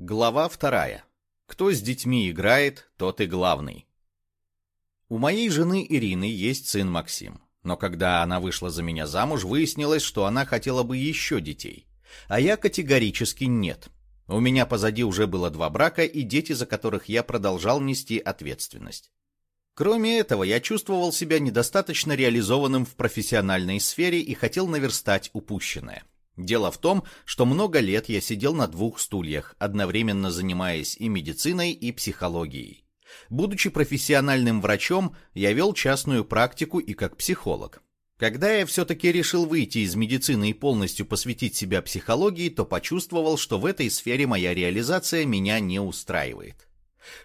Глава вторая. Кто с детьми играет, тот и главный. У моей жены Ирины есть сын Максим. Но когда она вышла за меня замуж, выяснилось, что она хотела бы еще детей. А я категорически нет. У меня позади уже было два брака и дети, за которых я продолжал нести ответственность. Кроме этого, я чувствовал себя недостаточно реализованным в профессиональной сфере и хотел наверстать упущенное. Дело в том, что много лет я сидел на двух стульях, одновременно занимаясь и медициной, и психологией. Будучи профессиональным врачом, я вел частную практику и как психолог. Когда я все-таки решил выйти из медицины и полностью посвятить себя психологии, то почувствовал, что в этой сфере моя реализация меня не устраивает.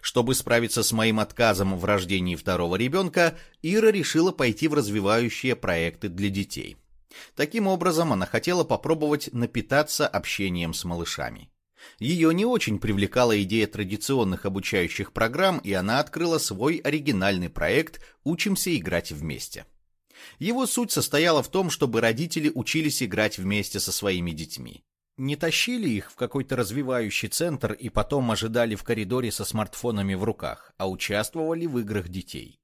Чтобы справиться с моим отказом в рождении второго ребенка, Ира решила пойти в развивающие проекты для детей. Таким образом, она хотела попробовать напитаться общением с малышами. Ее не очень привлекала идея традиционных обучающих программ, и она открыла свой оригинальный проект «Учимся играть вместе». Его суть состояла в том, чтобы родители учились играть вместе со своими детьми. Не тащили их в какой-то развивающий центр и потом ожидали в коридоре со смартфонами в руках, а участвовали в играх детей.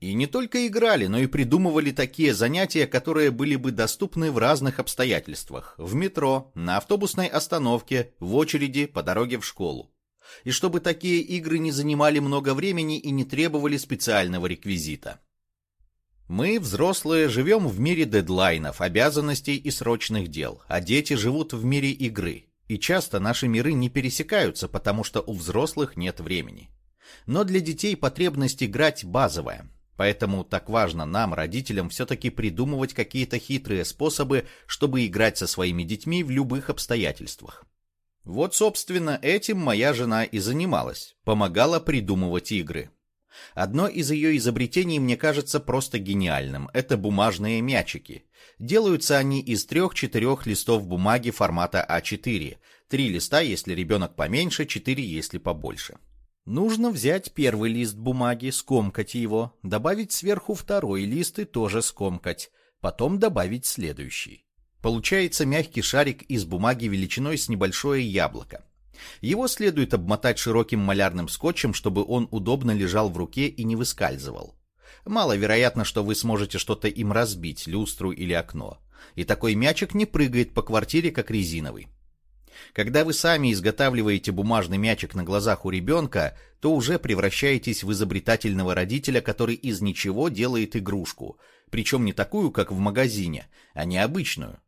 И не только играли, но и придумывали такие занятия, которые были бы доступны в разных обстоятельствах. В метро, на автобусной остановке, в очереди, по дороге в школу. И чтобы такие игры не занимали много времени и не требовали специального реквизита. Мы, взрослые, живем в мире дедлайнов, обязанностей и срочных дел, а дети живут в мире игры. И часто наши миры не пересекаются, потому что у взрослых нет времени. Но для детей потребность играть базовая. Поэтому так важно нам, родителям, все-таки придумывать какие-то хитрые способы, чтобы играть со своими детьми в любых обстоятельствах. Вот, собственно, этим моя жена и занималась, помогала придумывать игры. Одно из ее изобретений мне кажется просто гениальным – это бумажные мячики. Делаются они из трех-четырех листов бумаги формата А4, три листа, если ребенок поменьше, четыре, если побольше. Нужно взять первый лист бумаги, скомкать его, добавить сверху второй лист и тоже скомкать, потом добавить следующий. Получается мягкий шарик из бумаги величиной с небольшое яблоко. Его следует обмотать широким малярным скотчем, чтобы он удобно лежал в руке и не выскальзывал. Маловероятно, что вы сможете что-то им разбить, люстру или окно. И такой мячик не прыгает по квартире, как резиновый. Когда вы сами изготавливаете бумажный мячик на глазах у ребенка, то уже превращаетесь в изобретательного родителя, который из ничего делает игрушку, причем не такую, как в магазине, а необычную.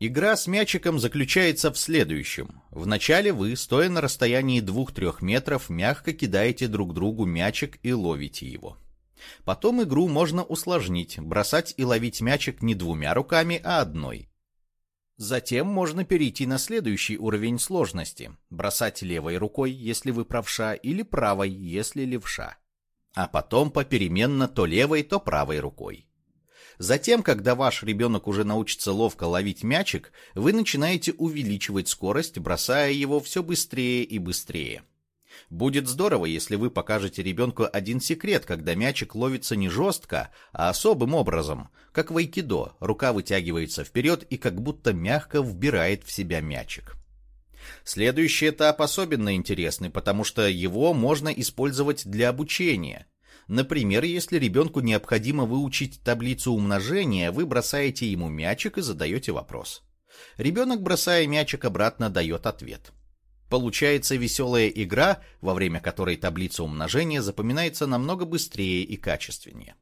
Игра с мячиком заключается в следующем. Вначале вы, стоя на расстоянии 2-3 метров, мягко кидаете друг другу мячик и ловите его. Потом игру можно усложнить, бросать и ловить мячик не двумя руками, а одной. Затем можно перейти на следующий уровень сложности. Бросать левой рукой, если вы правша, или правой, если левша. А потом попеременно то левой, то правой рукой. Затем, когда ваш ребенок уже научится ловко ловить мячик, вы начинаете увеличивать скорость, бросая его все быстрее и быстрее. Будет здорово, если вы покажете ребенку один секрет, когда мячик ловится не жестко, а особым образом, как в айкидо, рука вытягивается вперед и как будто мягко вбирает в себя мячик. Следующий этап особенно интересный, потому что его можно использовать для обучения. Например, если ребенку необходимо выучить таблицу умножения, вы бросаете ему мячик и задаете вопрос. Ребенок, бросая мячик обратно, дает ответ. Получается веселая игра, во время которой таблица умножения запоминается намного быстрее и качественнее.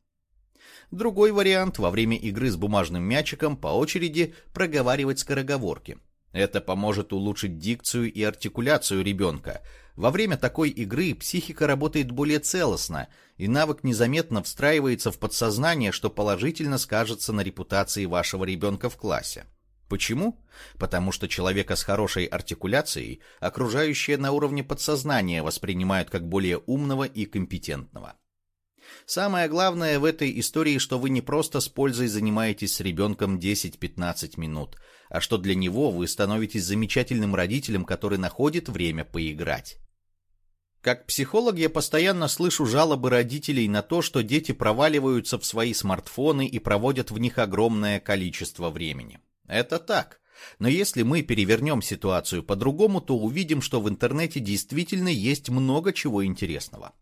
Другой вариант – во время игры с бумажным мячиком по очереди проговаривать скороговорки. Это поможет улучшить дикцию и артикуляцию ребенка. Во время такой игры психика работает более целостно, и навык незаметно встраивается в подсознание, что положительно скажется на репутации вашего ребенка в классе. Почему? Потому что человека с хорошей артикуляцией окружающие на уровне подсознания воспринимают как более умного и компетентного. Самое главное в этой истории, что вы не просто с пользой занимаетесь с ребенком 10-15 минут, а что для него вы становитесь замечательным родителем, который находит время поиграть. Как психолог я постоянно слышу жалобы родителей на то, что дети проваливаются в свои смартфоны и проводят в них огромное количество времени. Это так. Но если мы перевернем ситуацию по-другому, то увидим, что в интернете действительно есть много чего интересного.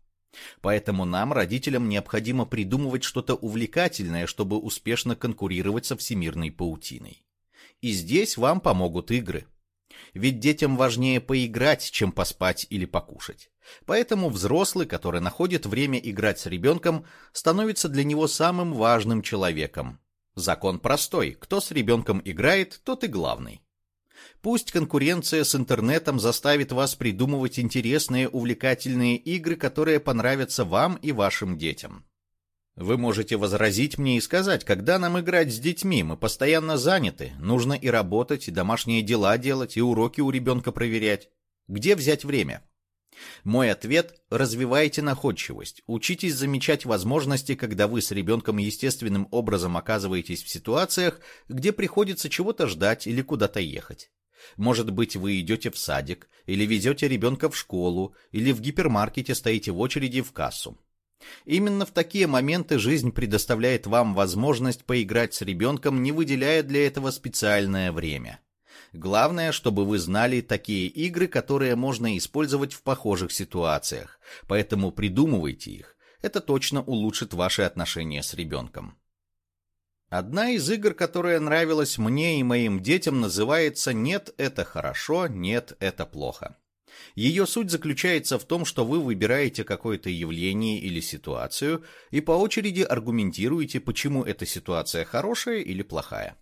Поэтому нам, родителям, необходимо придумывать что-то увлекательное, чтобы успешно конкурировать со всемирной паутиной. И здесь вам помогут игры. Ведь детям важнее поиграть, чем поспать или покушать. Поэтому взрослый, который находит время играть с ребенком, становится для него самым важным человеком. Закон простой. Кто с ребенком играет, тот и главный. Пусть конкуренция с интернетом заставит вас придумывать интересные, увлекательные игры, которые понравятся вам и вашим детям. Вы можете возразить мне и сказать, когда нам играть с детьми, мы постоянно заняты, нужно и работать, и домашние дела делать, и уроки у ребенка проверять. Где взять время? Мой ответ – развивайте находчивость, учитесь замечать возможности, когда вы с ребенком естественным образом оказываетесь в ситуациях, где приходится чего-то ждать или куда-то ехать. Может быть, вы идете в садик, или везете ребенка в школу, или в гипермаркете стоите в очереди в кассу. Именно в такие моменты жизнь предоставляет вам возможность поиграть с ребенком, не выделяя для этого специальное время. Главное, чтобы вы знали такие игры, которые можно использовать в похожих ситуациях, поэтому придумывайте их. Это точно улучшит ваши отношения с ребенком. Одна из игр, которая нравилась мне и моим детям, называется «Нет, это хорошо, нет, это плохо». Ее суть заключается в том, что вы выбираете какое-то явление или ситуацию и по очереди аргументируете, почему эта ситуация хорошая или плохая.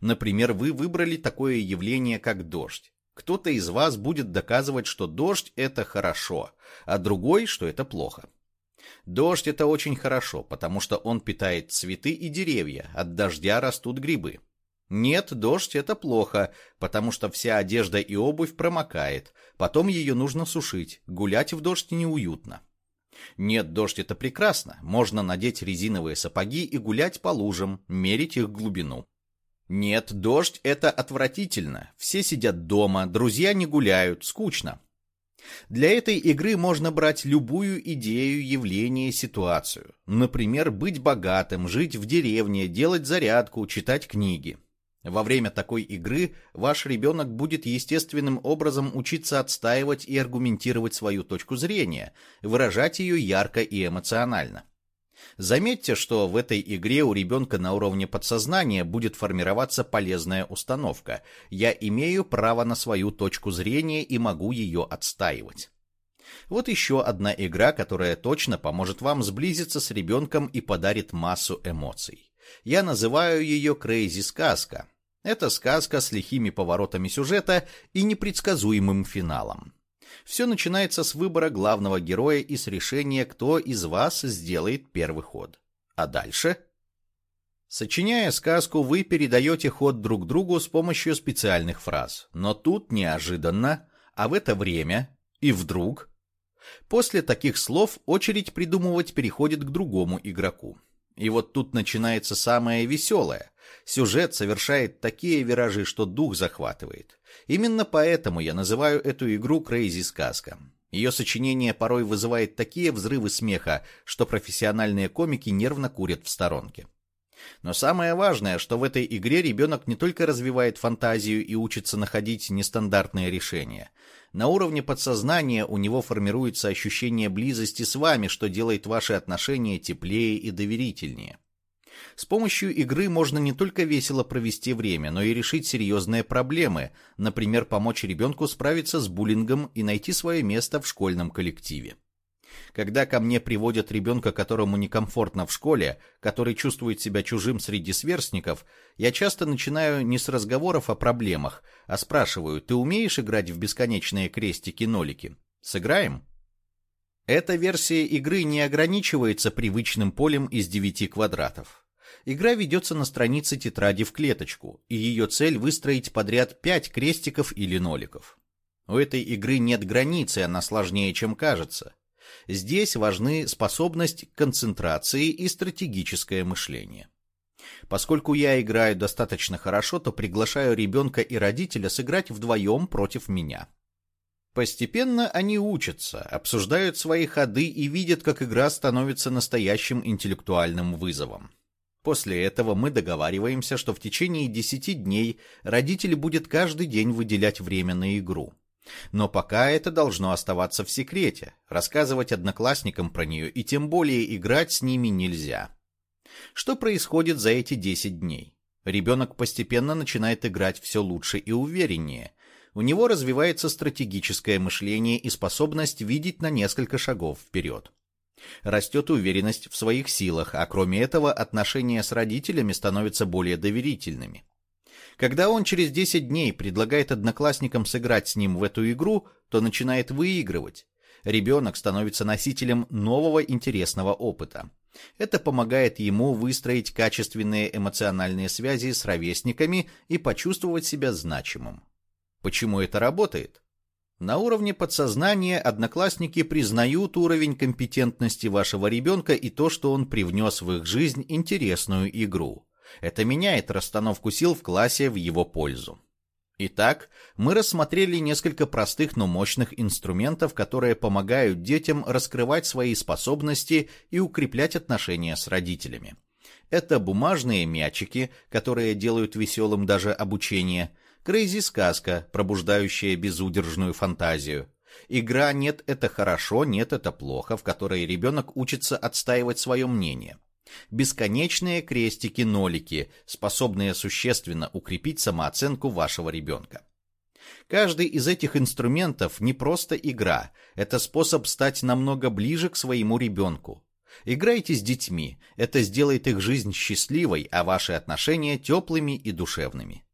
Например, вы выбрали такое явление, как дождь. Кто-то из вас будет доказывать, что дождь – это хорошо, а другой, что это плохо. Дождь – это очень хорошо, потому что он питает цветы и деревья, от дождя растут грибы. Нет, дождь – это плохо, потому что вся одежда и обувь промокает, потом ее нужно сушить, гулять в дождь неуютно. Нет, дождь – это прекрасно, можно надеть резиновые сапоги и гулять по лужам, мерить их глубину. Нет, дождь – это отвратительно, все сидят дома, друзья не гуляют, скучно. Для этой игры можно брать любую идею, явление, ситуацию. Например, быть богатым, жить в деревне, делать зарядку, читать книги. Во время такой игры ваш ребенок будет естественным образом учиться отстаивать и аргументировать свою точку зрения, выражать ее ярко и эмоционально. Заметьте, что в этой игре у ребенка на уровне подсознания будет формироваться полезная установка. Я имею право на свою точку зрения и могу ее отстаивать. Вот еще одна игра, которая точно поможет вам сблизиться с ребенком и подарит массу эмоций. Я называю ее «Крейзи сказка», это сказка с лихими поворотами сюжета и непредсказуемым финалом. Все начинается с выбора главного героя и с решения, кто из вас сделает первый ход. А дальше? Сочиняя сказку, вы передаете ход друг другу с помощью специальных фраз. Но тут неожиданно, а в это время и вдруг... После таких слов очередь придумывать переходит к другому игроку. И вот тут начинается самое веселое. Сюжет совершает такие виражи, что дух захватывает. Именно поэтому я называю эту игру «Крейзи Сказка». Ее сочинение порой вызывает такие взрывы смеха, что профессиональные комики нервно курят в сторонке. Но самое важное, что в этой игре ребенок не только развивает фантазию и учится находить нестандартные решения. На уровне подсознания у него формируется ощущение близости с вами, что делает ваши отношения теплее и доверительнее. С помощью игры можно не только весело провести время, но и решить серьезные проблемы, например, помочь ребенку справиться с буллингом и найти свое место в школьном коллективе. Когда ко мне приводят ребенка, которому некомфортно в школе, который чувствует себя чужим среди сверстников, я часто начинаю не с разговоров о проблемах, а спрашиваю, ты умеешь играть в бесконечные крестики-нолики? Сыграем? Эта версия игры не ограничивается привычным полем из девяти квадратов. Игра ведется на странице тетради в клеточку, и ее цель выстроить подряд пять крестиков или ноликов. У этой игры нет границы, она сложнее, чем кажется. Здесь важны способность концентрации и стратегическое мышление. Поскольку я играю достаточно хорошо, то приглашаю ребенка и родителя сыграть вдвоем против меня. Постепенно они учатся, обсуждают свои ходы и видят, как игра становится настоящим интеллектуальным вызовом. После этого мы договариваемся, что в течение 10 дней родитель будет каждый день выделять время на игру. Но пока это должно оставаться в секрете, рассказывать одноклассникам про нее и тем более играть с ними нельзя. Что происходит за эти 10 дней? Ребенок постепенно начинает играть все лучше и увереннее. У него развивается стратегическое мышление и способность видеть на несколько шагов вперед. Растет уверенность в своих силах, а кроме этого отношения с родителями становятся более доверительными. Когда он через 10 дней предлагает одноклассникам сыграть с ним в эту игру, то начинает выигрывать. Ребенок становится носителем нового интересного опыта. Это помогает ему выстроить качественные эмоциональные связи с ровесниками и почувствовать себя значимым. Почему это работает? На уровне подсознания одноклассники признают уровень компетентности вашего ребенка и то, что он привнес в их жизнь интересную игру. Это меняет расстановку сил в классе в его пользу. Итак, мы рассмотрели несколько простых, но мощных инструментов, которые помогают детям раскрывать свои способности и укреплять отношения с родителями. Это бумажные мячики, которые делают веселым даже обучение – Крейзи-сказка, пробуждающая безудержную фантазию. Игра «Нет, это хорошо, нет, это плохо», в которой ребенок учится отстаивать свое мнение. Бесконечные крестики-нолики, способные существенно укрепить самооценку вашего ребенка. Каждый из этих инструментов не просто игра, это способ стать намного ближе к своему ребенку. Играйте с детьми, это сделает их жизнь счастливой, а ваши отношения теплыми и душевными.